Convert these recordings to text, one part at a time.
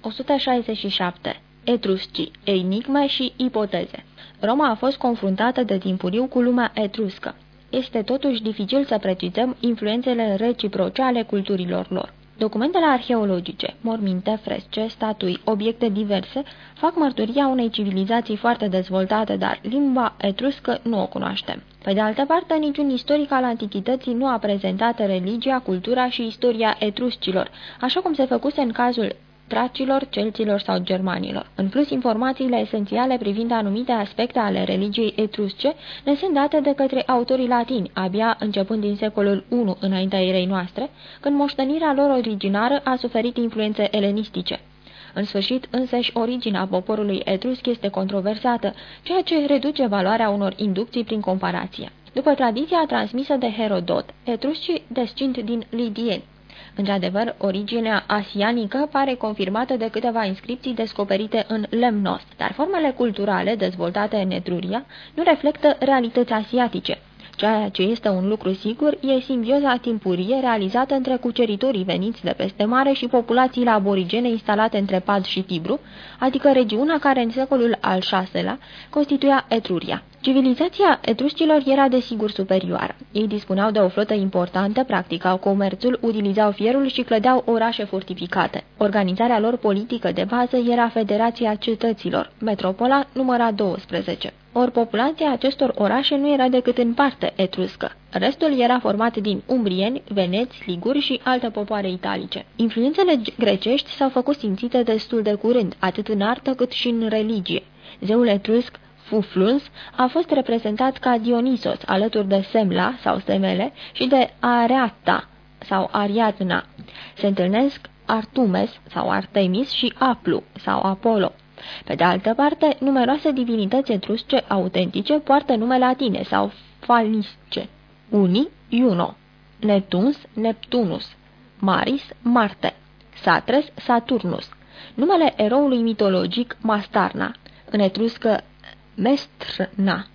167. Etrusci, enigme și ipoteze Roma a fost confruntată de timpuriu cu lumea etruscă. Este totuși dificil să precizăm influențele reciproce ale culturilor lor. Documentele arheologice, morminte, fresce, statui, obiecte diverse, fac mărturia unei civilizații foarte dezvoltate, dar limba etruscă nu o cunoaștem. Pe de altă parte, niciun istoric al antichității nu a prezentat religia, cultura și istoria etruscilor, așa cum se făcuse în cazul tracilor, celților sau germanilor. În plus, informațiile esențiale privind anumite aspecte ale religiei etrusce ne sunt date de către autorii latini, abia începând din secolul I înaintea erei noastre, când moștenirea lor originară a suferit influențe elenistice. În sfârșit, însăși, originea poporului etrusc este controversată, ceea ce reduce valoarea unor inducții prin comparație. După tradiția transmisă de Herodot, etruscii descind din lidieni. Într-adevăr, originea asianică pare confirmată de câteva inscripții descoperite în Lemnos, dar formele culturale dezvoltate în Etruria nu reflectă realități asiatice. Ceea ce este un lucru sigur e simbioza timpurie realizată între cuceritorii veniți de peste mare și populațiile aborigene instalate între Pad și Tibru, adică regiunea care în secolul al VI-lea constituia Etruria. Civilizația etruscilor era desigur superioară. Ei dispuneau de o flotă importantă, practicau comerțul, utilizau fierul și clădeau orașe fortificate. Organizarea lor politică de bază era Federația Cetăților. Metropola număra 12. Ori populația acestor orașe nu era decât în parte etruscă. Restul era format din umbrieni, veneți, liguri și alte popoare italice. Influențele grecești s-au făcut simțite destul de curând, atât în artă cât și în religie. Zeul etrusc Fufluns a fost reprezentat ca Dionisos alături de Semla sau Semele și de Areata sau Ariadna. Se întâlnesc Artumes sau Artemis și Aplu sau Apollo. Pe de altă parte, numeroase divinități etrusce autentice poartă nume latine sau falisce. Unii, Iuno, Neptuns, Neptunus, Maris, Marte, Satres, Saturnus. Numele eroului mitologic Mastarna, în etruscă Mestrna,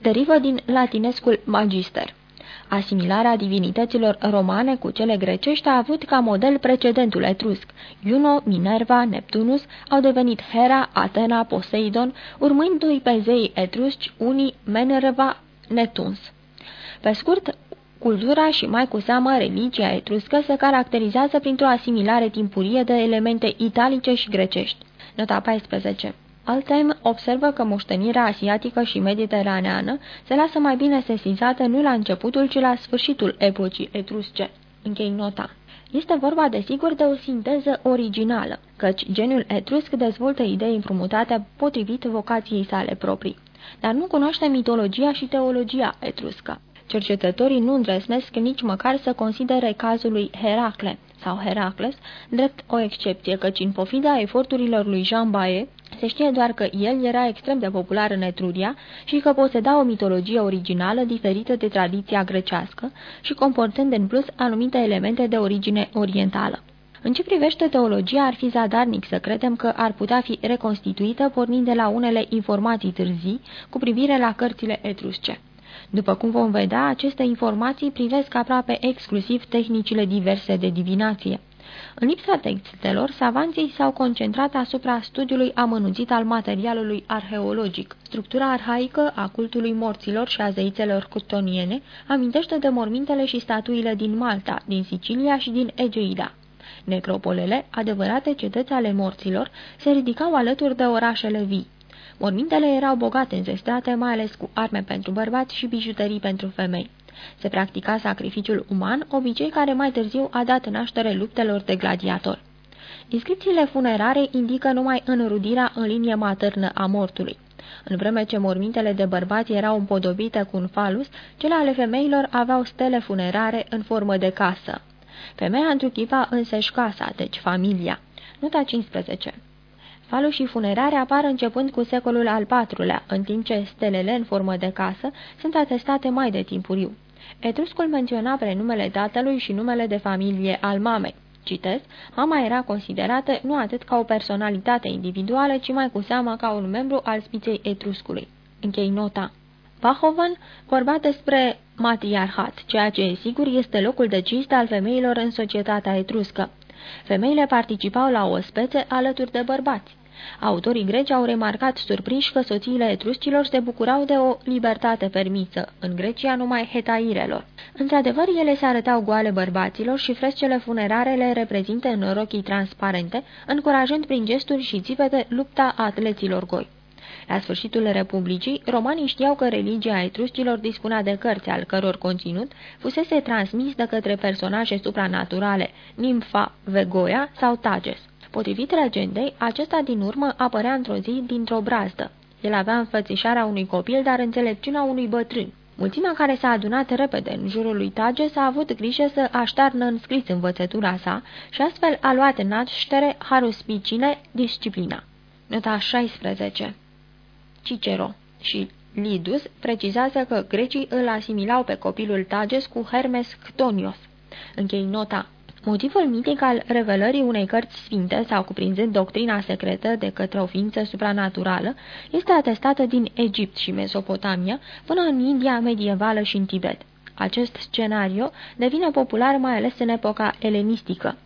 derivă din latinescul magister. Asimilarea divinităților romane cu cele grecești a avut ca model precedentul etrusc. Juno, Minerva, Neptunus au devenit Hera, Atena, Poseidon, urmându-i pe zei etrusci unii Menerva, Netuns. Pe scurt, cultura și mai cu seamă religia etruscă se caracterizează printr-o asimilare timpurie de elemente italice și grecești. Nota 14 Altheim observă că moștenirea asiatică și mediteraneană se lasă mai bine sesizată nu la începutul, ci la sfârșitul epocii etrusce. Închei nota. Este vorba, desigur, de o sinteză originală, căci geniul etrusc dezvoltă idei împrumutate potrivit vocației sale proprii. Dar nu cunoaște mitologia și teologia etruscă. Cercetătorii nu îndrăsnesc nici măcar să considere cazul lui Heracle sau Heracles drept o excepție, căci în pofida eforturilor lui Jean Bae, se știe doar că el era extrem de popular în Etruria și că poseda o mitologie originală diferită de tradiția grecească și comportând în plus anumite elemente de origine orientală. În ce privește teologia, ar fi zadarnic să credem că ar putea fi reconstituită pornind de la unele informații târzii cu privire la cărțile etrusce. După cum vom vedea, aceste informații privesc aproape exclusiv tehnicile diverse de divinație. În lipsa textelor, savanții s-au concentrat asupra studiului amănunțit al materialului arheologic. Structura arhaică a cultului morților și a zeițelor cutoniene amintește de mormintele și statuile din Malta, din Sicilia și din Egeida. Necropolele, adevărate cetăți ale morților, se ridicau alături de orașele vii. Mormintele erau bogate înzestrate, mai ales cu arme pentru bărbați și bijuterii pentru femei. Se practica sacrificiul uman, obicei care mai târziu a dat naștere luptelor de gladiator. Inscripțiile funerare indică numai înrudirea în linie maternă a mortului. În vreme ce mormintele de bărbați erau împodobite cu un falus, cele ale femeilor aveau stele funerare în formă de casă. Femeia întruchipa însăși casa, deci familia. Nota 15 Falușii funerare apar începând cu secolul al IV-lea, în timp ce stelele în formă de casă sunt atestate mai de timpuriu. Etruscul menționa prenumele tatălui și numele de familie al mamei. Citez, mama era considerată nu atât ca o personalitate individuală, ci mai cu seamă ca un membru al spiței etruscului. Închei nota. Pahovan vorbea despre matriarhat, ceea ce, sigur, este locul de cinstă al femeilor în societatea etruscă. Femeile participau la ospețe alături de bărbați. Autorii greci au remarcat surprinși că soțiile etruscilor se bucurau de o libertate permisă, în Grecia numai hetairelor. Într-adevăr, ele se arătau goale bărbaților și frescele funerare le reprezintă în rochii transparente, încurajând prin gesturi și țipete lupta atleților goi. La sfârșitul Republicii, romanii știau că religia etruscilor dispunea de cărți al căror conținut fusese transmis de către personaje supranaturale, nimfa, vegoia sau tages. Potrivit legendei, acesta din urmă apărea într-o zi dintr-o brazdă. El avea înfățișarea unui copil, dar înțelepciunea unui bătrân. Mulțimea care s-a adunat repede în jurul lui Tages a avut grijă să aștarnă înscris învățătura sa și astfel a luat în naștere haruspicine disciplina. Nota 16 Cicero și Lidus precizează că grecii îl asimilau pe copilul Tages cu Hermes Ctonios. Închei nota. Motivul mitic al revelării unei cărți sfinte sau cuprinzând doctrina secretă de către o ființă supranaturală este atestată din Egipt și Mesopotamia până în India medievală și în Tibet. Acest scenariu devine popular mai ales în epoca elenistică.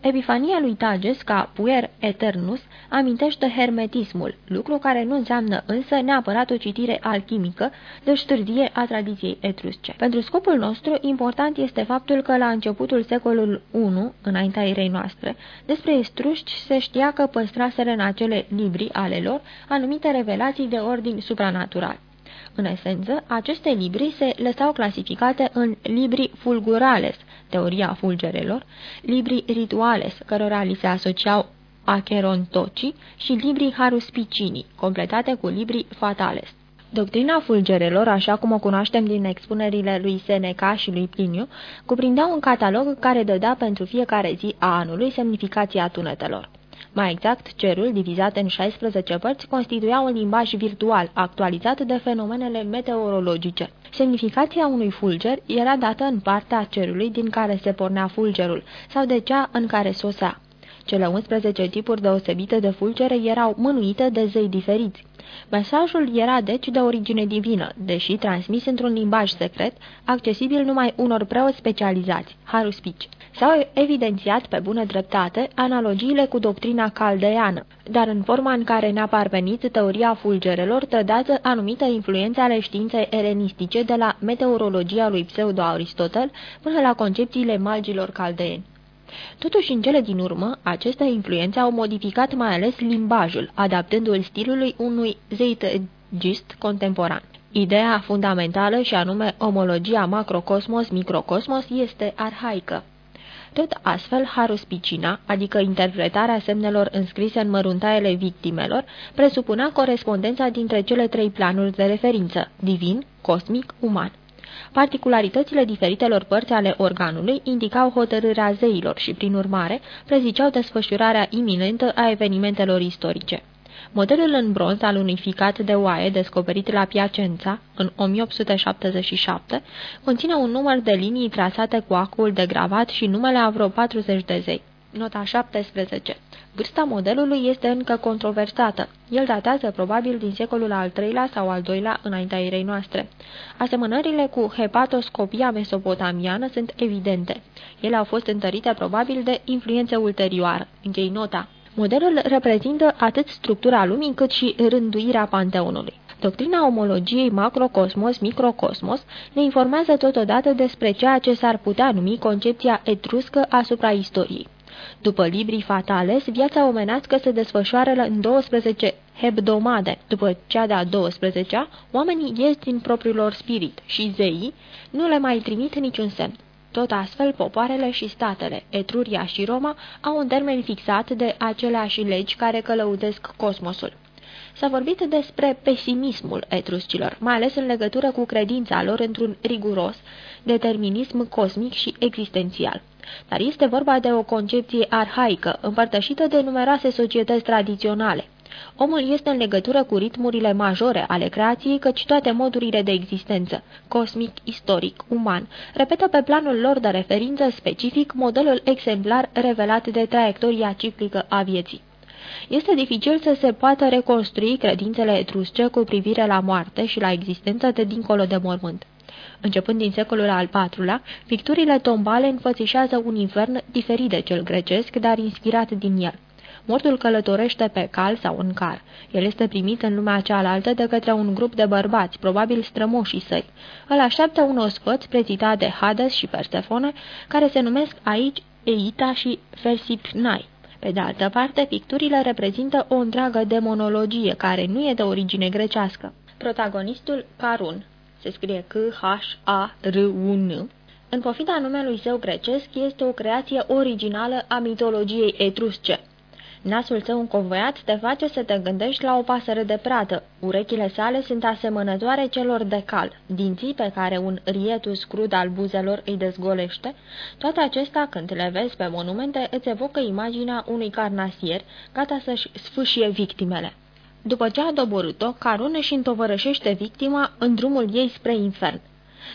Epifania lui Tages, ca puer eternus, amintește hermetismul, lucru care nu înseamnă însă neapărat o citire alchimică de ștârdie a tradiției etrusce. Pentru scopul nostru, important este faptul că la începutul secolului I, înaintea erei noastre, despre estruști se știa că păstraseră în acele libri ale lor anumite revelații de ordin supranatural. În esență, aceste libri se lăsau clasificate în libri fulgurales, teoria fulgerelor, libri rituales, cărora li se asociau acherontocii și libri haruspicini, completate cu libri fatales. Doctrina fulgerelor, așa cum o cunoaștem din expunerile lui Seneca și lui Pliniu, cuprindea un catalog care dădea pentru fiecare zi a anului semnificația tunetelor. Mai exact, cerul, divizat în 16 părți, constituia un limbaj virtual, actualizat de fenomenele meteorologice. Semnificația unui fulger era dată în partea cerului din care se pornea fulgerul, sau de cea în care sosea. Cele 11 tipuri deosebite de fulgere erau mânuite de zei diferiți. Mesajul era deci de origine divină, deși transmis într-un limbaj secret, accesibil numai unor preoți specializați, haruspici. S-au evidențiat pe bună dreptate analogiile cu doctrina caldeană, dar în forma în care ne-a parvenit teoria fulgerelor trădează anumite influențe ale științei elenistice de la meteorologia lui pseudo-Aristotel până la concepțiile magilor caldeeni. Totuși, în cele din urmă, aceste influențe au modificat mai ales limbajul, adaptându-l stilului unui zeitgist contemporan. Ideea fundamentală și anume omologia macrocosmos-microcosmos este arhaică. Tot astfel, haruspicina, adică interpretarea semnelor înscrise în măruntaiele victimelor, presupunea corespondența dintre cele trei planuri de referință, divin, cosmic, uman. Particularitățile diferitelor părți ale organului indicau hotărârea zeilor și, prin urmare, preziceau desfășurarea iminentă a evenimentelor istorice. Modelul în bronz al unui ficat de oaie descoperit la Piacenza în 1877 conține un număr de linii trasate cu acul de gravat și numele a vreo 40 de zei. Nota 17. Vârsta modelului este încă controversată. El datează probabil din secolul al III-lea sau al II-lea înaintea erei noastre. Asemănările cu hepatoscopia mesopotamiană sunt evidente. Ele au fost întărite probabil de influențe ulterioară. Închei nota. Modelul reprezintă atât structura lumii cât și rânduirea panteonului. Doctrina omologiei macrocosmos-microcosmos ne informează totodată despre ceea ce s-ar putea numi concepția etruscă asupra istoriei. După librii fatales, viața omenească se desfășoară în 12 hebdomade. După cea de-a 12-a, oamenii ies din propriul lor spirit și zeii nu le mai trimit niciun semn. Tot astfel, popoarele și statele, Etruria și Roma, au un termen fixat de aceleași legi care călăudesc cosmosul. S-a vorbit despre pesimismul etruscilor, mai ales în legătură cu credința lor într-un riguros determinism cosmic și existențial. Dar este vorba de o concepție arhaică, împărtășită de numeroase societăți tradiționale. Omul este în legătură cu ritmurile majore ale creației, căci toate modurile de existență, cosmic, istoric, uman, repetă pe planul lor de referință specific modelul exemplar revelat de traiectoria ciclică a vieții. Este dificil să se poată reconstrui credințele etrusce cu privire la moarte și la existența de dincolo de mormânt. Începând din secolul al IV-lea, picturile tombale înfățișează un infern diferit de cel grecesc, dar inspirat din el. Mortul călătorește pe cal sau în car. El este primit în lumea cealaltă de către un grup de bărbați, probabil strămoșii săi. Îl așteaptă un ospăț prezitat de Hades și Persefone, care se numesc aici Eita și Fersipnai. Pe de altă parte, picturile reprezintă o întreagă demonologie, care nu e de origine grecească. Protagonistul Carun se scrie C-H-A-R-U-N, în pofida numelui său grecesc, este o creație originală a mitologiei etrusce. Nasul său încovoiat te face să te gândești la o pasăre de prată. Urechile sale sunt asemănătoare celor de cal, dinții pe care un rietus crud al buzelor îi dezgolește. Toate acestea, când le vezi pe monumente, îți evocă imaginea unui carnasier, gata să-și sfâșie victimele. După ce a doborât-o, Carun își întovărășește victima în drumul ei spre infern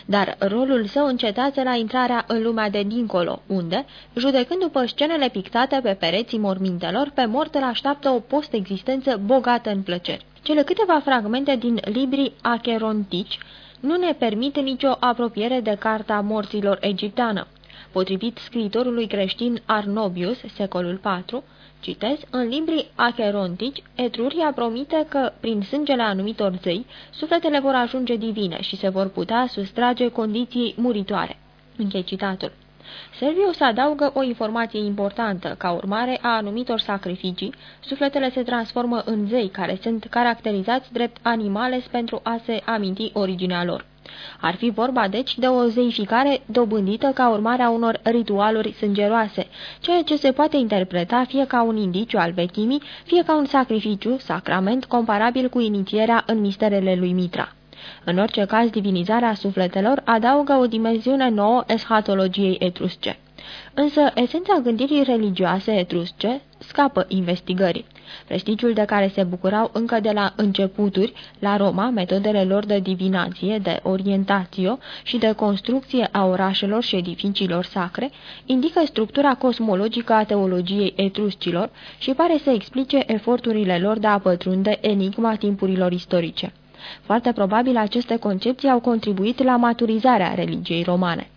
dar rolul său încetează la intrarea în lumea de dincolo, unde, judecând după scenele pictate pe pereții mormintelor, pe mort îl așteaptă o post-existență bogată în plăceri. Cele câteva fragmente din librii acherontici nu ne permit nicio apropiere de carta morților egipteană. Potrivit scriitorului creștin Arnobius, secolul IV, Citez, în librii acherontici, Etruria promite că, prin sângele anumitor zei, sufletele vor ajunge divine și se vor putea sustrage condiții muritoare. Închei citatul. Servius adaugă o informație importantă. Ca urmare a anumitor sacrificii, sufletele se transformă în zei care sunt caracterizați drept animale pentru a se aminti originea lor. Ar fi vorba deci de o zeificare dobândită ca urmare a unor ritualuri sângeroase, ceea ce se poate interpreta fie ca un indiciu al vechimii, fie ca un sacrificiu, sacrament, comparabil cu inițierea în misterele lui Mitra. În orice caz, divinizarea sufletelor adaugă o dimensiune nouă eschatologiei etrusce. Însă, esența gândirii religioase etrusce scapă investigării. Prestigiul de care se bucurau încă de la începuturi, la Roma, metodele lor de divinație, de orientație și de construcție a orașelor și edificiilor sacre, indică structura cosmologică a teologiei etruscilor și pare să explice eforturile lor de a pătrunde enigma timpurilor istorice. Foarte probabil aceste concepții au contribuit la maturizarea religiei romane.